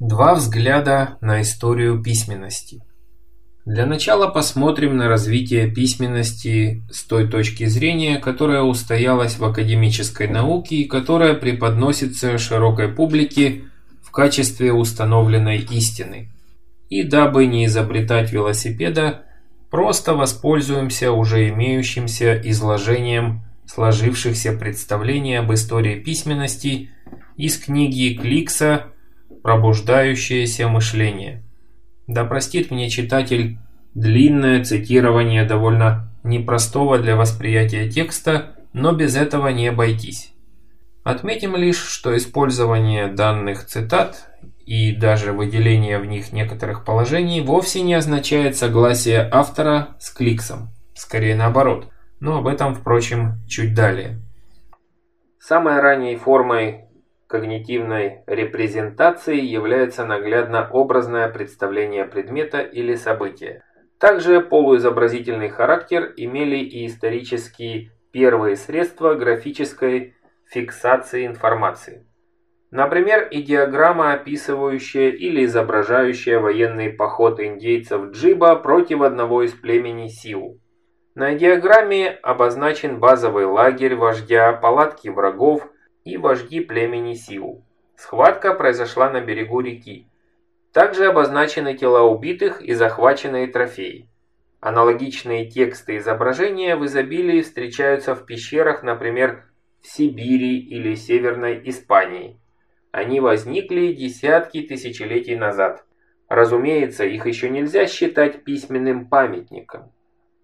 Два взгляда на историю письменности. Для начала посмотрим на развитие письменности с той точки зрения, которая устоялась в академической науке и которая преподносится широкой публике в качестве установленной истины. И дабы не изобретать велосипеда, просто воспользуемся уже имеющимся изложением сложившихся представлений об истории письменности из книги Кликса Пробуждающееся мышление. Да простит мне читатель длинное цитирование довольно непростого для восприятия текста, но без этого не обойтись. Отметим лишь, что использование данных цитат и даже выделение в них некоторых положений вовсе не означает согласие автора с кликсом. Скорее наоборот, но об этом, впрочем, чуть далее. Самой ранней формой когнитивной репрезентацией является наглядно-образное представление предмета или события. Также полуизобразительный характер имели и исторические первые средства графической фиксации информации. Например, идеограмма, описывающая или изображающая военный поход индейцев Джиба против одного из племени Сиу. На диаграмме обозначен базовый лагерь вождя, палатки врагов, и вожди племени Сиу. Схватка произошла на берегу реки. Также обозначены тела убитых и захваченные трофеи. Аналогичные тексты изображения в изобилии встречаются в пещерах, например, в Сибири или Северной Испании. Они возникли десятки тысячелетий назад. Разумеется, их еще нельзя считать письменным памятником.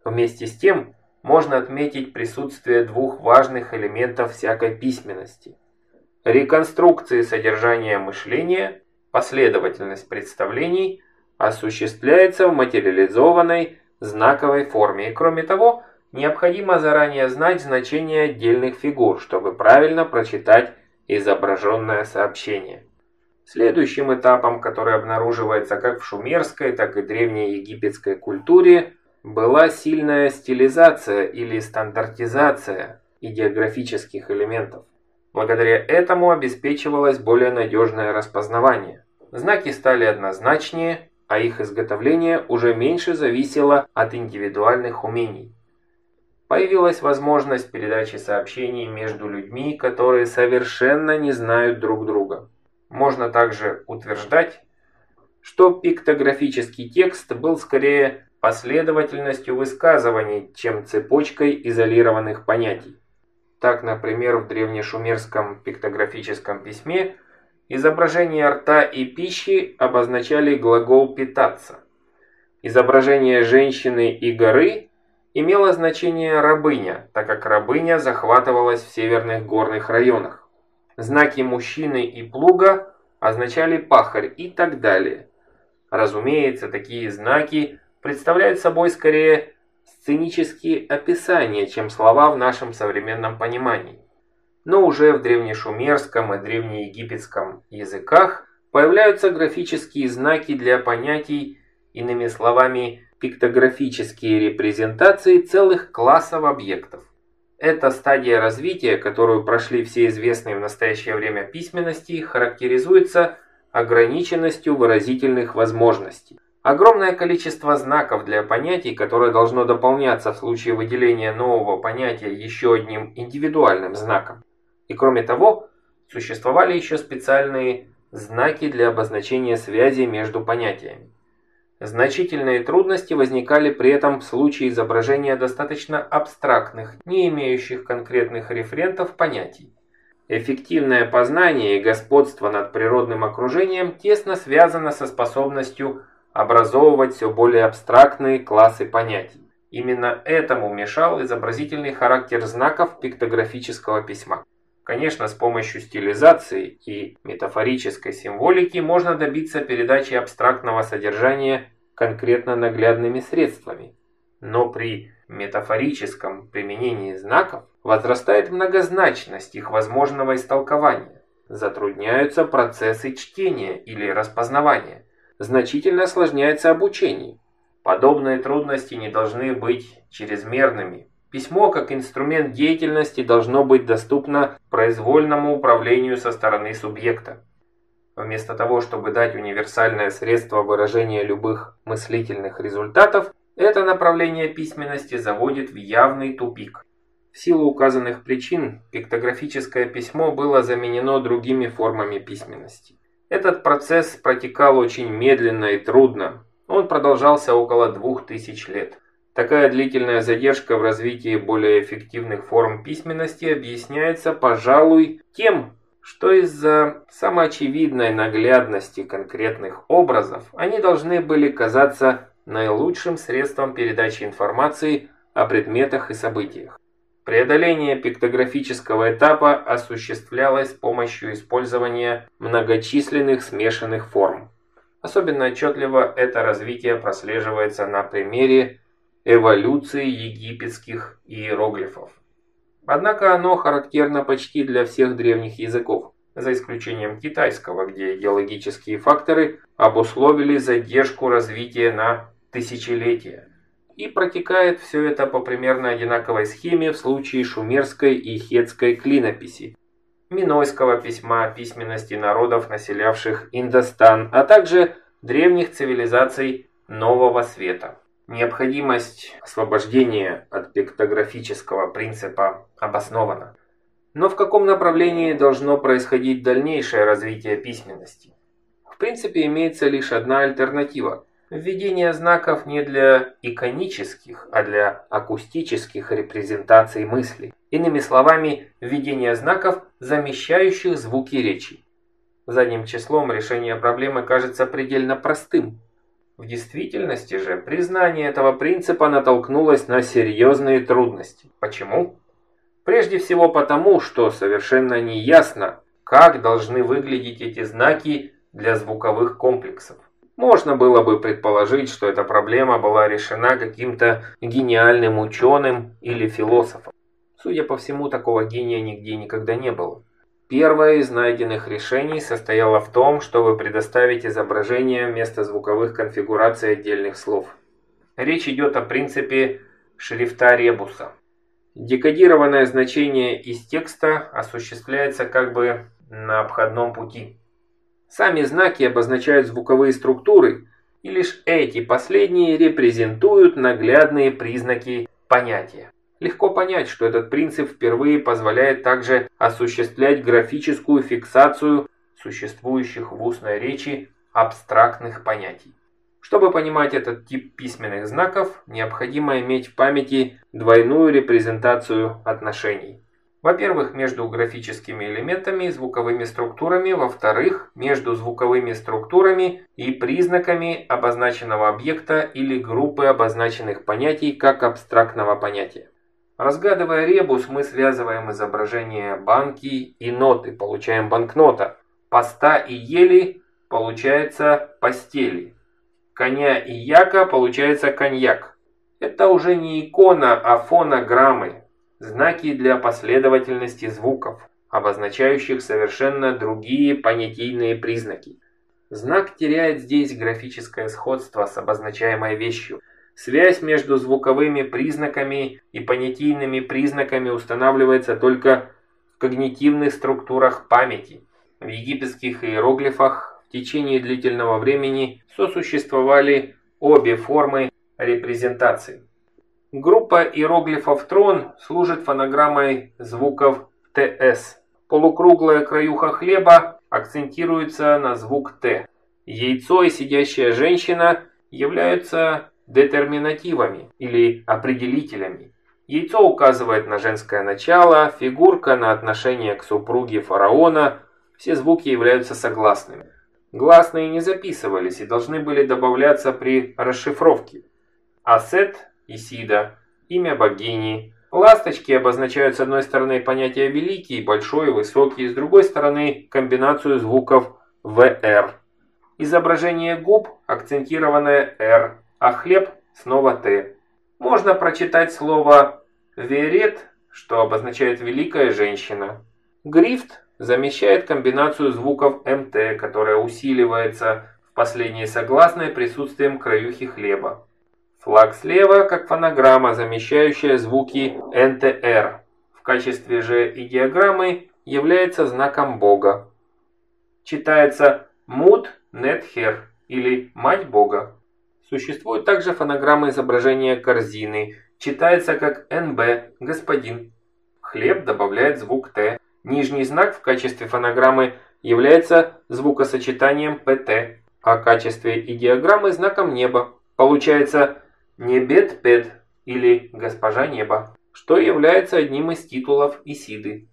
Вместе с тем, можно отметить присутствие двух важных элементов всякой письменности. Реконструкции содержания мышления, последовательность представлений, осуществляется в материализованной знаковой форме. И кроме того, необходимо заранее знать значение отдельных фигур, чтобы правильно прочитать изображенное сообщение. Следующим этапом, который обнаруживается как в шумерской, так и древней египетской культуре – была сильная стилизация или стандартизация идеографических элементов. Благодаря этому обеспечивалось более надежное распознавание. Знаки стали однозначнее, а их изготовление уже меньше зависело от индивидуальных умений. Появилась возможность передачи сообщений между людьми, которые совершенно не знают друг друга. Можно также утверждать, что пиктографический текст был скорее последовательностью высказываний, чем цепочкой изолированных понятий. Так, например, в древнешумерском пиктографическом письме изображение рта и пищи обозначали глагол «питаться». Изображение женщины и горы имело значение «рабыня», так как рабыня захватывалась в северных горных районах. Знаки мужчины и плуга означали пахарь и так далее. Разумеется, такие знаки представляют собой скорее сценические описания, чем слова в нашем современном понимании. Но уже в древнешумерском и древнеегипетском языках появляются графические знаки для понятий, иными словами, пиктографические репрезентации целых классов объектов. Эта стадия развития, которую прошли все известные в настоящее время письменности, характеризуется ограниченностью выразительных возможностей. Огромное количество знаков для понятий, которое должно дополняться в случае выделения нового понятия еще одним индивидуальным знаком. И кроме того, существовали еще специальные знаки для обозначения связи между понятиями. Значительные трудности возникали при этом в случае изображения достаточно абстрактных, не имеющих конкретных референтов понятий. Эффективное познание и господство над природным окружением тесно связано со способностью образовывать все более абстрактные классы понятий. Именно этому мешал изобразительный характер знаков пиктографического письма. Конечно, с помощью стилизации и метафорической символики можно добиться передачи абстрактного содержания конкретно наглядными средствами. Но при метафорическом применении знаков возрастает многозначность их возможного истолкования. Затрудняются процессы чтения или распознавания значительно осложняется обучение. Подобные трудности не должны быть чрезмерными. Письмо как инструмент деятельности должно быть доступно произвольному управлению со стороны субъекта. Вместо того, чтобы дать универсальное средство выражения любых мыслительных результатов, это направление письменности заводит в явный тупик. В силу указанных причин пиктографическое письмо было заменено другими формами письменности. Этот процесс протекал очень медленно и трудно. Он продолжался около двух тысяч лет. Такая длительная задержка в развитии более эффективных форм письменности объясняется, пожалуй, тем, что из-за самоочевидной наглядности конкретных образов они должны были казаться наилучшим средством передачи информации о предметах и событиях. Преодоление пиктографического этапа осуществлялось с помощью использования многочисленных смешанных форм. Особенно отчетливо это развитие прослеживается на примере эволюции египетских иероглифов. Однако оно характерно почти для всех древних языков, за исключением китайского, где геологические факторы обусловили задержку развития на тысячелетия. И протекает все это по примерно одинаковой схеме в случае шумерской и хетской клинописи, минойского письма письменности народов, населявших Индостан, а также древних цивилизаций Нового Света. Необходимость освобождения от пиктографического принципа обоснована. Но в каком направлении должно происходить дальнейшее развитие письменности? В принципе, имеется лишь одна альтернатива – введение знаков не для иконических, а для акустических репрезентаций мысли. Иными словами, введение знаков, замещающих звуки речи. Задним числом решение проблемы кажется предельно простым – в действительности же признание этого принципа натолкнулось на серьезные трудности. Почему? Прежде всего потому, что совершенно неясно, как должны выглядеть эти знаки для звуковых комплексов. Можно было бы предположить, что эта проблема была решена каким-то гениальным ученым или философом. Судя по всему, такого гения нигде никогда не было. Первое из найденных решений состояло в том, чтобы предоставить изображение вместо звуковых конфигураций отдельных слов. Речь идет о принципе шрифта ребуса. Декодированное значение из текста осуществляется как бы на обходном пути. Сами знаки обозначают звуковые структуры, и лишь эти последние репрезентуют наглядные признаки понятия. Легко понять, что этот принцип впервые позволяет также осуществлять графическую фиксацию существующих в устной речи абстрактных понятий. Чтобы понимать этот тип письменных знаков, необходимо иметь в памяти двойную репрезентацию отношений. Во-первых, между графическими элементами и звуковыми структурами, во-вторых, между звуковыми структурами и признаками обозначенного объекта или группы обозначенных понятий как абстрактного понятия. Разгадывая ребус, мы связываем изображение банки и ноты, получаем банкнота. Поста и ели получается постели. Коня и яка получается коньяк. Это уже не икона, а фонограммы. Знаки для последовательности звуков, обозначающих совершенно другие понятийные признаки. Знак теряет здесь графическое сходство с обозначаемой вещью – Связь между звуковыми признаками и понятийными признаками устанавливается только в когнитивных структурах памяти. В египетских иероглифах в течение длительного времени сосуществовали обе формы репрезентации. Группа иероглифов трон служит фонограммой звуков ТС. Полукруглая краюха хлеба акцентируется на звук Т. Яйцо и сидящая женщина являются детерминативами или определителями. Яйцо указывает на женское начало, фигурка на отношение к супруге фараона, все звуки являются согласными. Гласные не записывались и должны были добавляться при расшифровке. Асет, Исида, имя богини. Ласточки обозначают с одной стороны понятие великий, большой, высокий, с другой стороны комбинацию звуков ВР. Изображение губ, акцентированное R а хлеб снова «Т». Можно прочитать слово «верет», что обозначает «великая женщина». Грифт замещает комбинацию звуков МТ, которая усиливается в последней согласной присутствием краюхи хлеба. Флаг слева, как фонограмма, замещающая звуки НТР. В качестве же идеограммы является знаком Бога. Читается Муд Нетхер или Мать Бога. Существует также фонограмма изображения корзины, читается как НБ, господин. Хлеб добавляет звук Т. Нижний знак в качестве фонограммы является звукосочетанием ПТ, а в качестве идеограммы знаком неба. Получается Небет-Пет или Госпожа Неба, что является одним из титулов Исиды.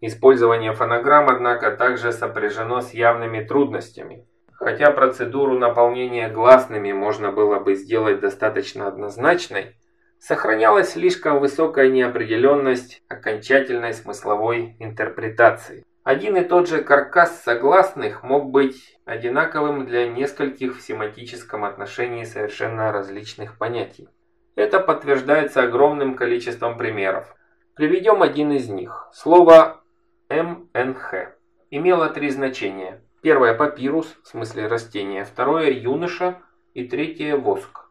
Использование фонограмм, однако, также сопряжено с явными трудностями. Хотя процедуру наполнения гласными можно было бы сделать достаточно однозначной, сохранялась слишком высокая неопределенность окончательной смысловой интерпретации. Один и тот же каркас согласных мог быть одинаковым для нескольких в семантическом отношении совершенно различных понятий. Это подтверждается огромным количеством примеров. Приведем один из них. Слово МНХ имело три значения. Первое – папирус, в смысле растения, второе – юноша и третье – воск.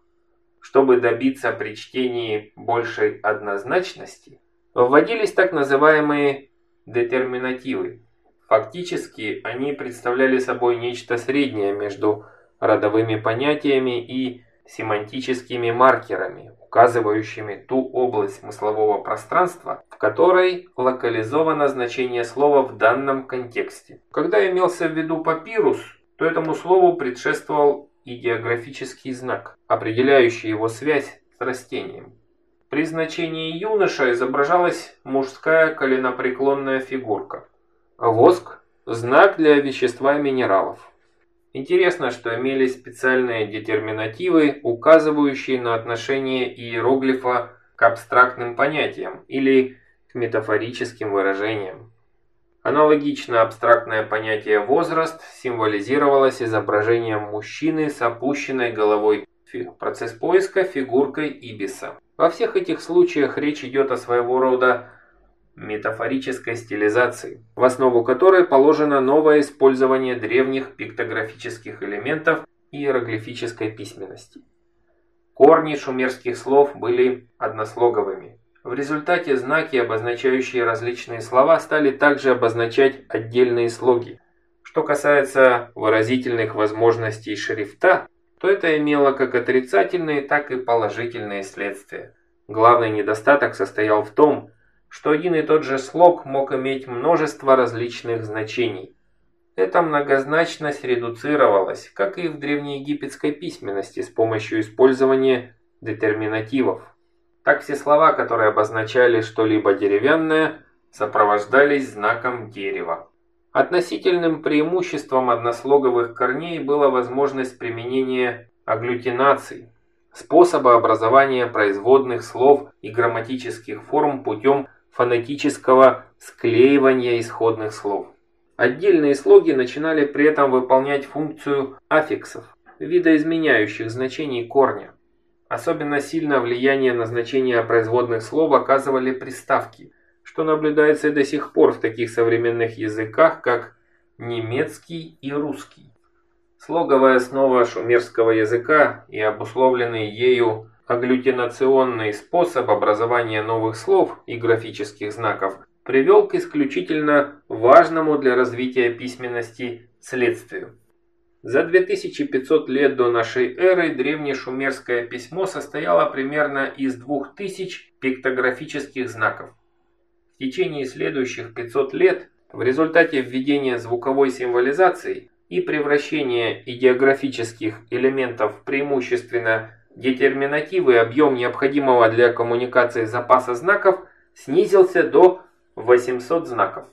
Чтобы добиться при чтении большей однозначности, вводились так называемые детерминативы. Фактически они представляли собой нечто среднее между родовыми понятиями и семантическими маркерами, указывающими ту область смыслового пространства, в которой локализовано значение слова в данном контексте. Когда имелся в виду папирус, то этому слову предшествовал идеографический знак, определяющий его связь с растением. При значении юноша изображалась мужская коленопреклонная фигурка. Воск – знак для вещества и минералов. Интересно, что имелись специальные детерминативы, указывающие на отношение иероглифа к абстрактным понятиям или к метафорическим выражениям. Аналогично абстрактное понятие «возраст» символизировалось изображением мужчины с опущенной головой. Процесс поиска фигуркой ибиса. Во всех этих случаях речь идет о своего рода метафорической стилизации, в основу которой положено новое использование древних пиктографических элементов иероглифической письменности. Корни шумерских слов были однослоговыми. В результате знаки, обозначающие различные слова, стали также обозначать отдельные слоги. Что касается выразительных возможностей шрифта, то это имело как отрицательные, так и положительные следствия. Главный недостаток состоял в том, что один и тот же слог мог иметь множество различных значений. Эта многозначность редуцировалась, как и в древнеегипетской письменности, с помощью использования детерминативов. Так все слова, которые обозначали что-либо деревянное, сопровождались знаком дерева. Относительным преимуществом однослоговых корней была возможность применения агглютинаций, способа образования производных слов и грамматических форм путем фонетического склеивания исходных слов. Отдельные слоги начинали при этом выполнять функцию аффиксов, видоизменяющих значений корня. Особенно сильно влияние на значение производных слов оказывали приставки, что наблюдается и до сих пор в таких современных языках, как немецкий и русский. Слоговая основа шумерского языка и обусловленный ею Агглютинационный способ образования новых слов и графических знаков привел к исключительно важному для развития письменности следствию. За 2500 лет до нашей эры древнешумерское письмо состояло примерно из 2000 пиктографических знаков. В течение следующих 500 лет в результате введения звуковой символизации и превращения идеографических элементов преимущественно детерминативы объем необходимого для коммуникации запаса знаков снизился до 800 знаков.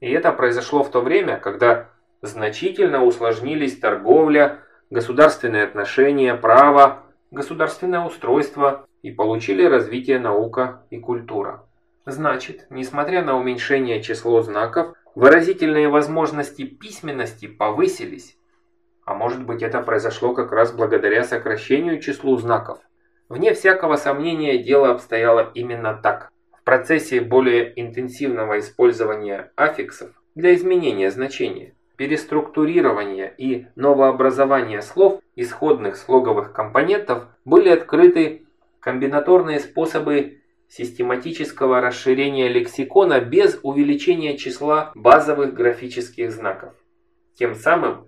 И это произошло в то время, когда значительно усложнились торговля, государственные отношения, право, государственное устройство и получили развитие наука и культура. Значит, несмотря на уменьшение числа знаков, выразительные возможности письменности повысились. А может быть это произошло как раз благодаря сокращению числу знаков. Вне всякого сомнения дело обстояло именно так. В процессе более интенсивного использования аффиксов для изменения значения, переструктурирования и новообразования слов исходных слоговых компонентов были открыты комбинаторные способы систематического расширения лексикона без увеличения числа базовых графических знаков. Тем самым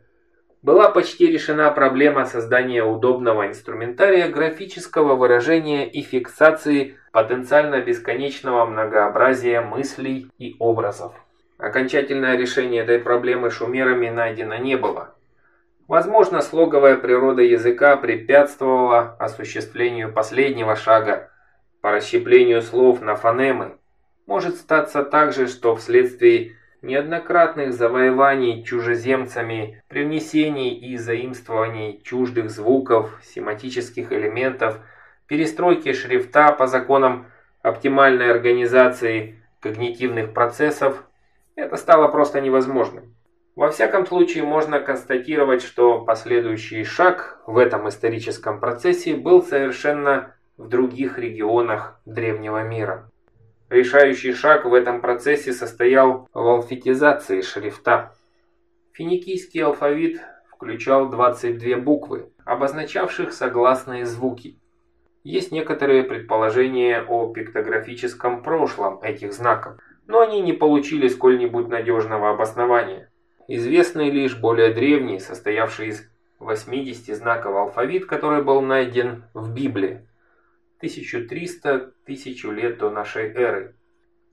была почти решена проблема создания удобного инструментария графического выражения и фиксации потенциально бесконечного многообразия мыслей и образов. Окончательное решение этой проблемы шумерами найдено не было. Возможно, слоговая природа языка препятствовала осуществлению последнего шага по расщеплению слов на фонемы. Может статься также, что вследствие неоднократных завоеваний чужеземцами, привнесений и заимствований чуждых звуков, семантических элементов, перестройки шрифта по законам оптимальной организации когнитивных процессов, это стало просто невозможным. Во всяком случае, можно констатировать, что последующий шаг в этом историческом процессе был совершенно в других регионах древнего мира. Решающий шаг в этом процессе состоял в алфавитизации шрифта. Финикийский алфавит включал 22 буквы, обозначавших согласные звуки. Есть некоторые предположения о пиктографическом прошлом этих знаков, но они не получили сколь-нибудь надежного обоснования. Известный лишь более древний, состоявший из 80 знаков алфавит, который был найден в Библии. 1300 тысячу лет до нашей эры,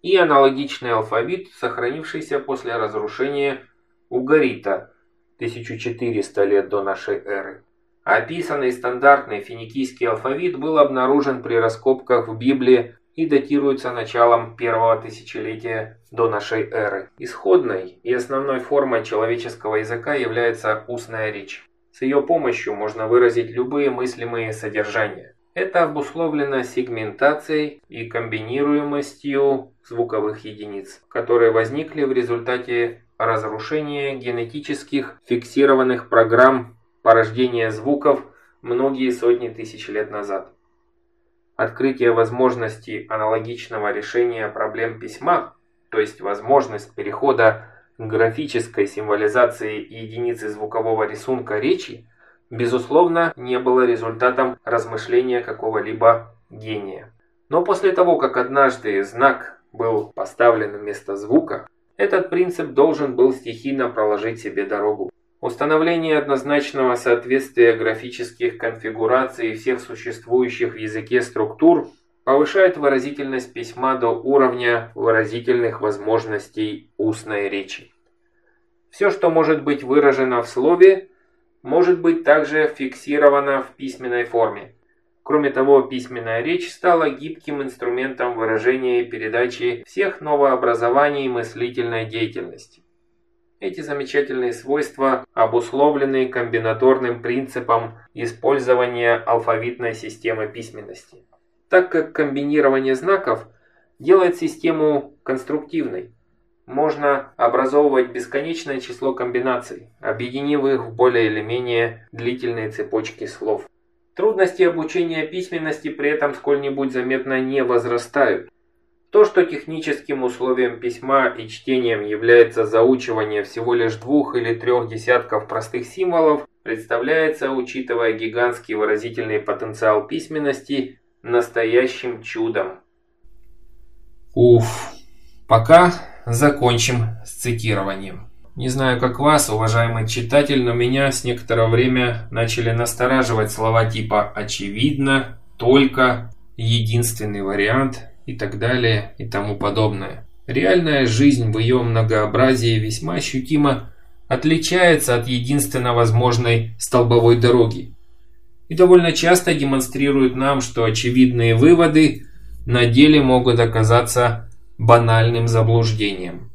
и аналогичный алфавит, сохранившийся после разрушения Угарита 1400 лет до нашей эры. Описанный стандартный финикийский алфавит был обнаружен при раскопках в Библии и датируется началом первого тысячелетия до нашей эры. Исходной и основной формой человеческого языка является устная речь. С ее помощью можно выразить любые мыслимые содержания. Это обусловлено сегментацией и комбинируемостью звуковых единиц, которые возникли в результате разрушения генетических фиксированных программ порождения звуков многие сотни тысяч лет назад. Открытие возможности аналогичного решения проблем письма, то есть возможность перехода графической символизации единицы звукового рисунка речи, безусловно, не было результатом размышления какого-либо гения. Но после того, как однажды знак был поставлен вместо звука, этот принцип должен был стихийно проложить себе дорогу. Установление однозначного соответствия графических конфигураций всех существующих в языке структур повышает выразительность письма до уровня выразительных возможностей устной речи. Все, что может быть выражено в слове, может быть также фиксирована в письменной форме. Кроме того, письменная речь стала гибким инструментом выражения и передачи всех новообразований мыслительной деятельности. Эти замечательные свойства обусловлены комбинаторным принципом использования алфавитной системы письменности. Так как комбинирование знаков делает систему конструктивной, можно образовывать бесконечное число комбинаций, объединив их в более или менее длительные цепочки слов. Трудности обучения письменности при этом сколь-нибудь заметно не возрастают. То, что техническим условием письма и чтением является заучивание всего лишь двух или трех десятков простых символов, представляется, учитывая гигантский выразительный потенциал письменности, настоящим чудом. Уф, пока закончим с цитированием. Не знаю, как вас, уважаемый читатель, но меня с некоторого время начали настораживать слова типа «очевидно», «только», «единственный вариант» и так далее и тому подобное. Реальная жизнь в ее многообразии весьма ощутимо отличается от единственно возможной столбовой дороги. И довольно часто демонстрирует нам, что очевидные выводы на деле могут оказаться банальным заблуждением.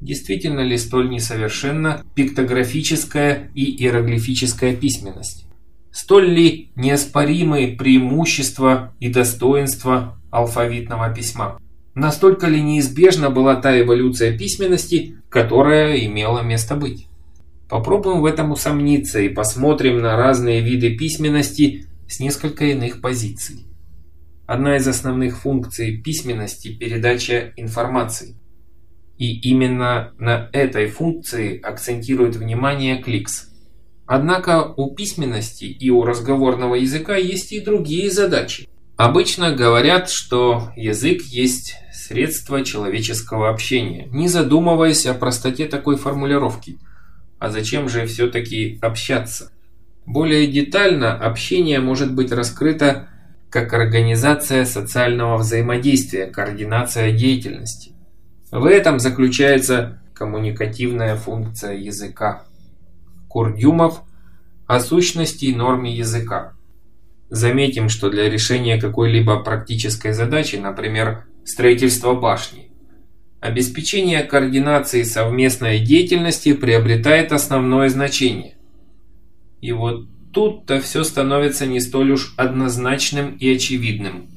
Действительно ли столь несовершенна пиктографическая и иероглифическая письменность? Столь ли неоспоримы преимущества и достоинства алфавитного письма? Настолько ли неизбежна была та эволюция письменности, которая имела место быть? Попробуем в этом усомниться и посмотрим на разные виды письменности с несколько иных позиций. Одна из основных функций письменности – передача информации. И именно на этой функции акцентирует внимание Кликс. Однако у письменности и у разговорного языка есть и другие задачи. Обычно говорят, что язык есть средство человеческого общения, не задумываясь о простоте такой формулировки. А зачем же все-таки общаться? Более детально общение может быть раскрыто как организация социального взаимодействия, координация деятельности. В этом заключается коммуникативная функция языка. Курдюмов о сущности и норме языка. Заметим, что для решения какой-либо практической задачи, например, строительства башни, обеспечение координации совместной деятельности приобретает основное значение. И вот тут-то все становится не столь уж однозначным и очевидным.